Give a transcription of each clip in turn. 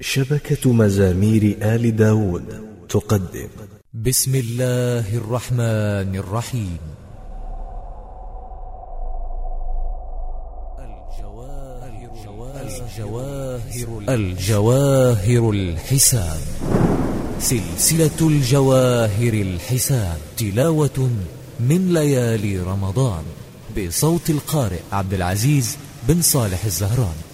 شبكة مزامير آل داود تقدم. بسم الله الرحمن الرحيم. الجواهر, الجواهر الحساب. سلسلة الجواهر الحساب. تلاوة من ليالي رمضان. بصوت القارئ عبد العزيز بن صالح الزهران.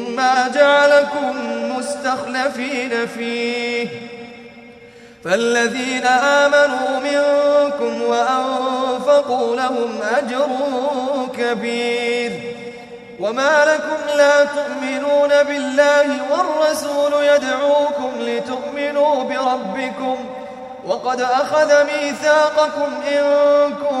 مما جعلكم مستخلفين فيه. فالذين آمنوا منكم وأنفقوا لهم أجر كبير. وما لكم لا تؤمنون بالله والرسول يدعوكم لتؤمنوا بربكم. وقد أخذ ميثاقكم إن كنتم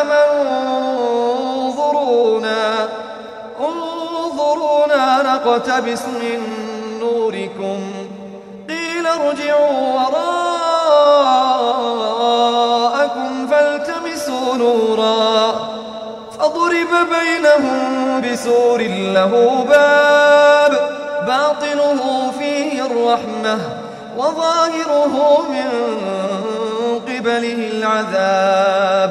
آمنوا أنظرونا أنظرونا نقتبس من نوركم. قيل ارجعوا وراءكم فالتمسوا نورا. فضرب بينهم بسور له باب باطنه فيه الرحمة وظاهره من قبله العذاب.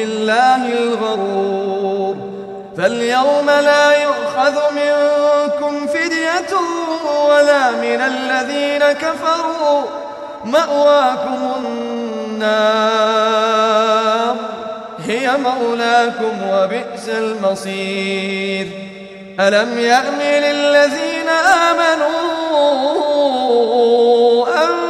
بالله الغرور. فاليوم لا يؤخذ منكم فدية ولا من الذين كفروا. مأواكم النار. هي مولاكم وبئس المصير. ألم يأن للذين آمنوا أن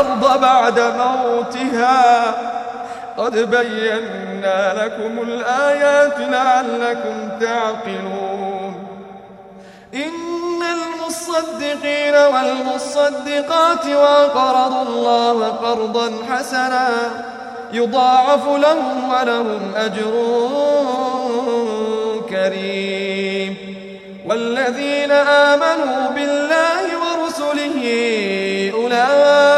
الأرض بعد موتها. قد بينا لكم الآيات لعلكم تعقلون. إن المصدقين والمصدقات وقرضوا الله قرضا حسنا يضاعف لهم ولهم أجر كريم. والذين آمنوا بالله ورسله أولئك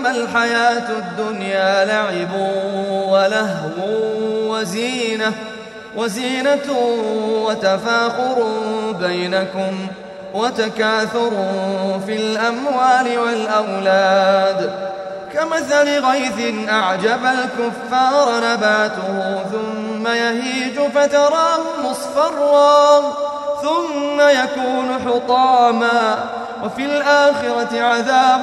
أنما الحياة الدنيا لعب ولهو وزينة وزينة وتفاخر بينكم وتكاثر في الأموال والأولاد. كمثل غيث أعجب الكفار نباته ثم يهيج فتراه مصفرا ثم يكون حطاما وفي الآخرة عذاب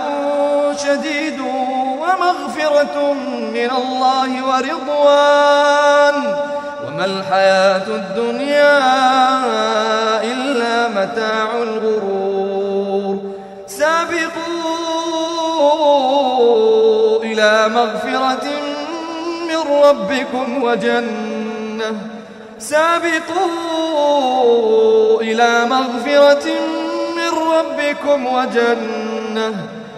شديد ومغفرة من الله ورضوان. وما الحياة الدنيا إلا متاع الغرور. سابقوا إلى مغفرة من ربكم وجنة. سابقوا إلى مغفرة من ربكم وجنة.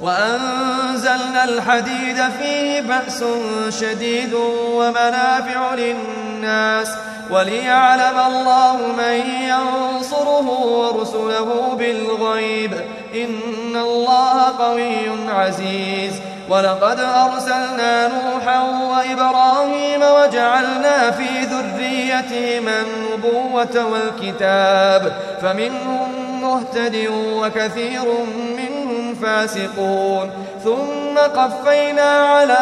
وأنزلنا الحديد فيه بأس شديد ومنافع للناس وليعلم الله من ينصره ورسله بالغيب إن الله قوي عزيز ولقد أرسلنا نوحا وإبراهيم وجعلنا في ذريتهما النبوة والكتاب فمنهم مهتد وكثير منهم فاسقون. ثم قفينا على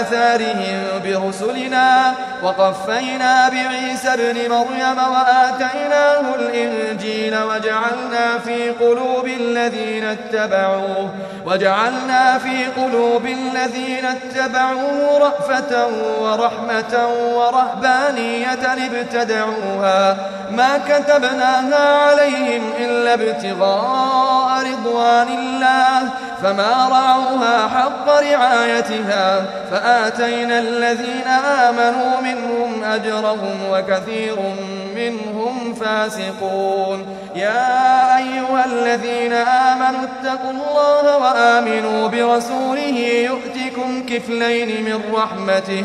آثارهم برسلنا وقفينا بعيسى ابن مريم وآتيناه الإنجيل وجعلنا في قلوب الذين اتبعوه وجعلنا في قلوب الذين اتبعوه رأفة ورحمة ورهبانية ابتدعوها ما كتبناها عليهم إلا ابتغاء رضوان الله فما رعوها حق رعايتها فآتينا الذين آمنوا منهم أجرهم وكثير منهم فاسقون. يا أيها الذين آمنوا اتقوا الله وآمنوا برسوله يؤتكم كفلين من رحمته